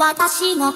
私が